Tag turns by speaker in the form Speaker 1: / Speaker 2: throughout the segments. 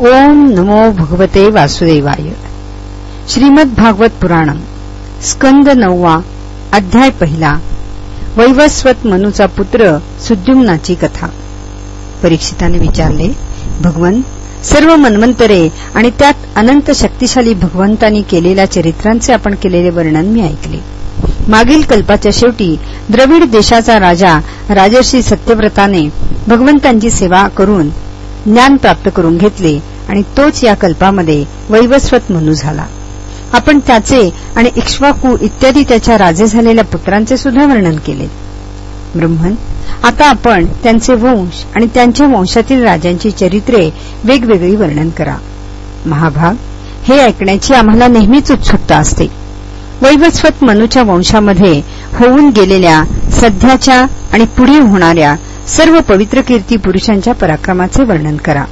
Speaker 1: ओम नमो भगवते वासुदेवाय. श्रीमद भागवत पुराणम स्कंद नववा अध्याय पहिला वैवस्वत मनुचा पुत्र सुद्युम्नाची कथा. परीक्षिताने विचारले भगवन सर्व मन्वंतरे आणि त्यात अनंत शक्तिशाली भगवंतांनी केलेल्या चरित्रांचे आपण केलेले वर्णन मी ऐकले. मागील कल्पाच्या शेवटी द्रविड देशाचा राजा राजर्षी सत्यव्रताने भगवंतांची सेवा करून ज्ञान प्राप्त करून घेतले आणि तोच या कल्पामध्ये वैवस्वत मनू झाला. आपण त्याचे आणि इक्ष्वाकू इत्यादी त्याच्या राजे झालेल्या पुत्रांचे सुद्धा वर्णन केले. ब्रह्मन आता आपण त्यांचे वंश आणि त्यांच्या वंशातील राजांची चरित्रे वेगवेगळी वर्णन करा. महाभाग हे ऐकण्याची आम्हाला नेहमीच उत्सुकता असते. वैवस्वत मनूच्या वंशामध्ये होऊन गेलेल्या सध्याच्या आणि पुढे होणाऱ्या सर्व पवित्र कीर्ती पुरुषांच्या पराक्रमाचे वर्णन करा.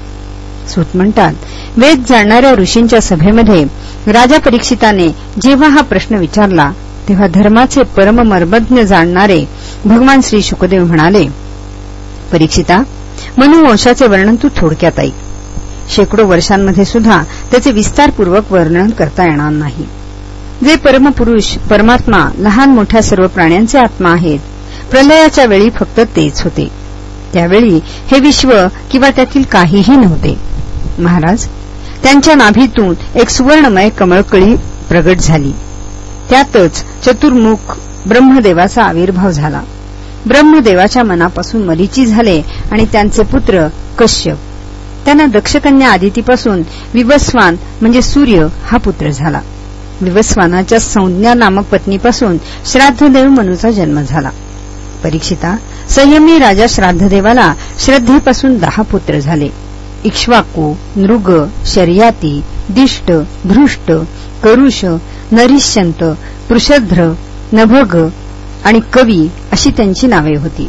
Speaker 1: सूत म्हणतात. वेद जाणणाऱ्या ऋषींच्या सभेमध्ये राजा परीक्षिताने जेव्हा हा प्रश्न विचारला तेव्हा धर्माचे परममर्मज्ञ जाणणारे भगवान श्री शुकदेव म्हणाले परीक्षिता मनुवंशाचे वर्णन तू थोडक्यात ऐक. शेकडो वर्षांमध्ये सुद्धा त्याचे विस्तारपूर्वक वर्णन करता येणार नाही. जे परमपुरुष परमात्मा लहान मोठ्या सर्व प्राण्यांचे आत्मा आहेत प्रलयाच्या वेळी फक्त तेच होते. त्यावेळी हे विश्व किंवा त्यातील काहीही नव्हते. महाराज. त्यांच्या नाभीतून एक सुवर्णमय कमळकळी प्रगट झाली. त्यातच चतुर्मुख ब्रह्मदेवाचा आविर्भाव झाला. ब्रह्मदेवाच्या मनापासून मरीची झाले आणि त्यांचे पुत्र कश्यप. त्यांना दक्षकन्या आदितीपासून विवस्वान म्हणजे सूर्य हा पुत्र झाला. विवस्वानाच्या संज्ञा नामक पत्नीपासून श्राद्धदेव मनूचा जन्म झाला. परीक्षिता संयमी राजा श्राद्धदेवाला श्रद्धेपासून दहा पुत्र झाले. इक्ष्वाकू नृग शर्याती दिष्ट धृष्ट करुष नरिश्यंत पृषध्र नभग आणि कवी अशी त्यांची नावे होती.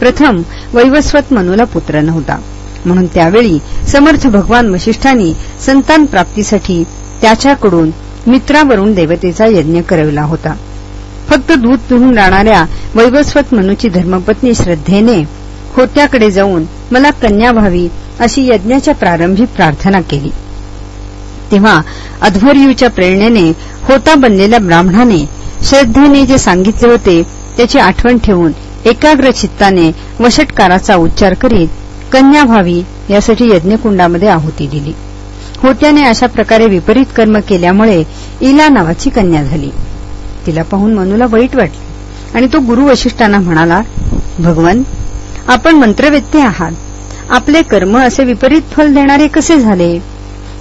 Speaker 1: प्रथम वैवस्वत मनुला पुत्र नव्हता. म्हणून त्यावेळी समर्थ भगवान वशिष्ठांनी संतान प्राप्तीसाठी त्याच्याकडून मित्रावरून देवतेचा यज्ञ करविला होता. फक्त दूध पिऊन राहणाऱ्या वैवस्वत मनुची धर्मपत्नी श्रद्धेने होत्याकडे जाऊन मला कन्या व्हावी अशी यज्ञाच्या प्रारंभी प्रार्थना केली. तेव्हा अध्वर्यूच्या प्रेरणेने होता बनलेल्या ब्राह्मणाने श्रद्धेने जे सांगितले होते त्याची आठवण ठेवून एकाग्र चित्ताने वषटकाराचा उच्चार करीत कन्या व्हावी यासाठी यज्ञकुंडामध्ये आहुती दिली. होत्याने अशा प्रकारे विपरीत कर्म केल्यामुळे इला नावाची कन्या झाली. तिला पाहून मनूला वाईट वाटले आणि तो गुरु वशिष्ठांना म्हणाला भगवन आपण मंत्रवेत्ते आहात. आपले कर्म असे विपरीत फल देणारे कसे झाले?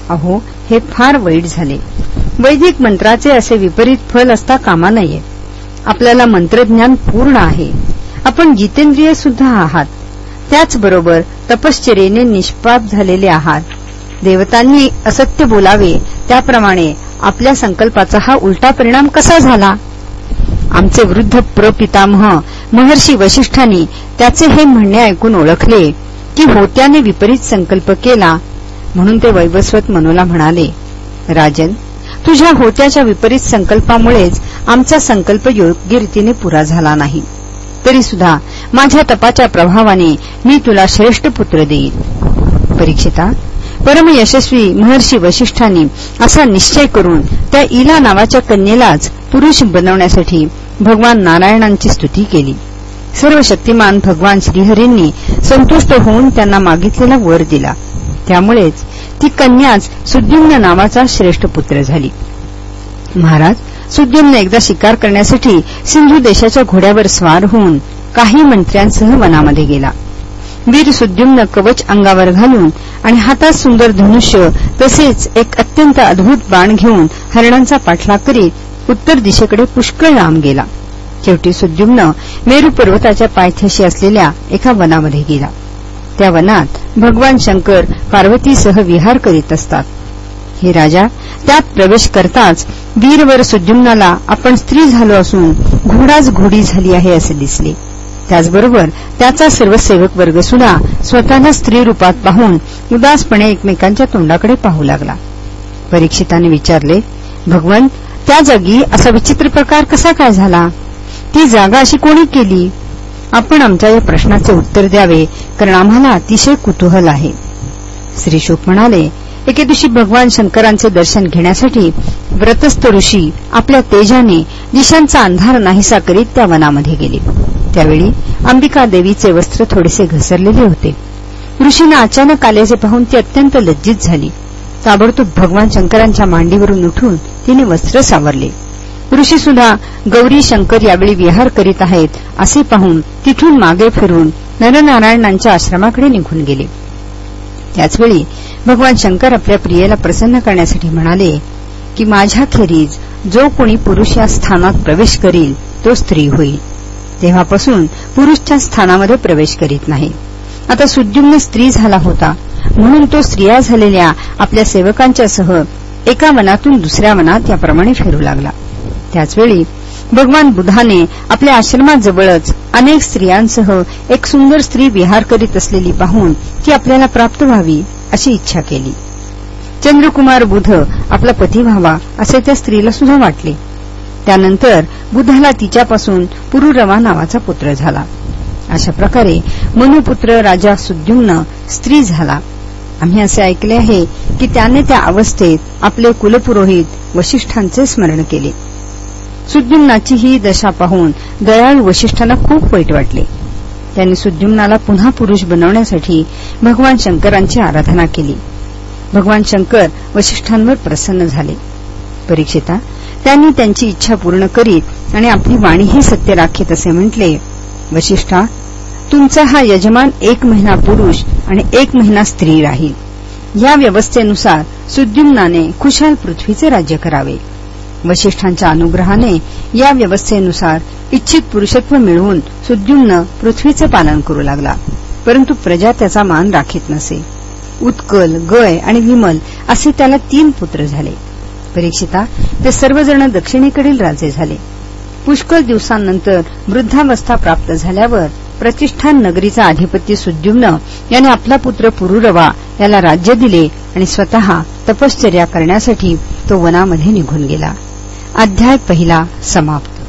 Speaker 1: अहो हे फार वाईट झाले. वैदिक मंत्राचे असे विपरीत फल असता कामा नये. आपल्याला मंत्रज्ञान पूर्ण आहे. आपण जितेंद्रिय सुद्धा आहात. त्याचबरोबर तपश्चर्येने निष्पाप झालेले आहात. देवतांनी असत्य बोलावे त्याप्रमाणे आपल्या संकल्पाचा हा उलटा परिणाम कसा झाला? आमचे वृद्ध प्रपितामह महर्षी वशिष्ठांनी त्याचे हे म्हणणे ऐकून ओळखले. की होत्याने विपरीत संकल्प केला. म्हणून ते वैवस्वत मनोला म्हणाले राजन तुझ्या होत्याच्या विपरीत संकल्पामुळेच आमचा संकल्प योग्य रीतीने पुरा झाला नाही. तरी सुद्धा माझ्या तपाच्या प्रभावाने मी तुला श्रेष्ठ पुत्र देईन. परीक्षिता परमयशस्वी महर्षी वशिष्ठांनी असा निश्चय करून त्या इला नावाच्या कन्येलाच पुरुष बनवण्यासाठी भगवान नारायणांची स्तुती केली. सर्व शक्तिमान भगवान श्रीहरींनी संतुष्ट होऊन त्यांना मागितलेला वर दिला. त्यामुळेच ती कन्याच सुद्युम्न नावाचा श्रेष्ठ पुत्र झाली. महाराज सुद्युम्न एकदा शिकार करण्यासाठी सिंधू देशाच्या घोड्यावर स्वार होऊन काही मंत्र्यांसह वनामध्ये गेला. वीर सुद्युम्न कवच अंगावर घालून आणि हातात सुंदर धनुष्य तसेच एक अत्यंत अद्भुत बाण घेऊन हरणांचा पाठलाग करीत उत्तर दिशेकडे पुष्कळ लांब गेला. शेवटी सुद्युम्न मेरू पर्वताच्या पायथ्याशी असलेल्या एका वनामध्ये गेला. त्या वनात भगवान शंकर पार्वतीसह विहार करीत असतात. हे राजा त्यात प्रवेश करताच वीरवर सुद्युम्नाला आपण स्त्री झालो असून घोडाच घोडी झाली आहे असे दिसले. त्याचबरोबर त्याचा सर्व सेवक वर्ग सुद्धा स्वतःला स्त्री रूपात पाहून उदासपणे एकमेकांच्या तोंडाकडे पाहू लागला. परीक्षिताने विचारले भगवान त्या जागी असा विचित्र प्रकार कसा काय झाला? ती जागा अशी कोणी केली? आपण आमच्या या प्रश्नाचे उत्तर द्यावे कारण आम्हाला अतिशय कुतूहल आहे. श्री शुक म्हणाले एके दिवशी भगवान शंकरांचे दर्शन घेण्यासाठी व्रतस्थ ऋषी आपल्या तेजाने दिशांचा अंधार नाहीसा करीत त्या वनामध्ये गेले. त्यावेळी अंबिका देवीचे वस्त्र थोडेसे घसरलेले होते. ऋषीनं अचानक आल्याचे पाहून ती अत्यंत लज्जित झाली. ताबडतोब भगवान शंकरांच्या मांडीवरून उठून तिने वस्त्र सावरले. ऋषीसुद्धा गौरी शंकर यावेळी विहार करीत आहेत असे पाहून तिथून मागे फिरून नरनारायणांच्या आश्रमाकडे निघून गेले. त्याचवेळी भगवान शंकर आपल्या प्रियेला प्रसन्न करण्यासाठी म्हणाले की माझ्याखेरीज जो कोणी पुरुष या स्थानात प्रवेश करील तो स्त्री होईल. तेव्हापासून पुरुषच्या स्थानामध्ये प्रवेश करीत नाही. आता सुद्युम्न स्त्री झाला होता. म्हणून तो स्त्रिया झालेल्या आपल्या सेवकांच्या सह एका वनातून दुसऱ्या वनात याप्रमाणे फिरू लागला. त्याचवेळी भगवान बुद्धाने आपल्या आश्रमाजवळच अनेक स्त्रियांसह एक सुंदर स्त्री विहार करीत असलेली पाहून ती आपल्याला प्राप्त व्हावी अशी इच्छा केली. चंद्रकुमार बुध आपला पती व्हावा असे त्या स्त्रीला सुद्धा वाटले. त्यानंतर बुद्धाला तिच्यापासून पुरुरवा नावाचा पुत्र झाला. अशा प्रकारे मनुपुत्र राजा सुद्युम्न स्त्री झाला. आम्ही असे ऐकले आहे की त्याने त्या अवस्थेत आपले कुलपुरोहित वशिष्ठांचे स्मरण केले. सुद्युम्नाची ही दशा पाहून दयाळू वशिष्ठांना खूप वाईट वाटले. त्यांनी सुद्युम्नाला पुन्हा पुरुष बनवण्यासाठी भगवान शंकरांची आराधना केली. भगवान शंकर वशिष्ठांवर प्रसन्न झाले. परीक्षिता त्यांनी त्यांची इच्छा पूर्ण करीत आणि आपली वाणीही सत्य राखीत असे म्हटले वशिष्ठा तुमचा हा यजमान एक महिना पुरुष आणि एक महिना स्त्री राहील. या व्यवस्थेनुसार सुद्युम्नाने खुशाल पृथ्वीचे राज्य करावे. वशिष्ठांच्या अनुग्रहाने या व्यवस्थेनुसार इच्छित पुरुषत्व मिळवून सुद्युम्न पृथ्वीचे पालन करू लागला. परंतु प्रजा त्याचा मान राखीत नसे. उत्कल गय आणि विमल असे त्याला तीन पुत्र झाले. परीक्षिता ते सर्वजण दक्षिणेकडील राजे झाले. पुष्कळ दिवसांनंतर वृद्धावस्था प्राप्त झाल्यावर प्रतिष्ठान नगरीचा अधिपती सुद्युम्न याने आपला पुत्र पुरुरवा याला राज्य दिले आणि स्वतः तपश्चर्या करण्यासाठी तो वनामध्ये निघून गेला. अध्याय पहिला समाप्त.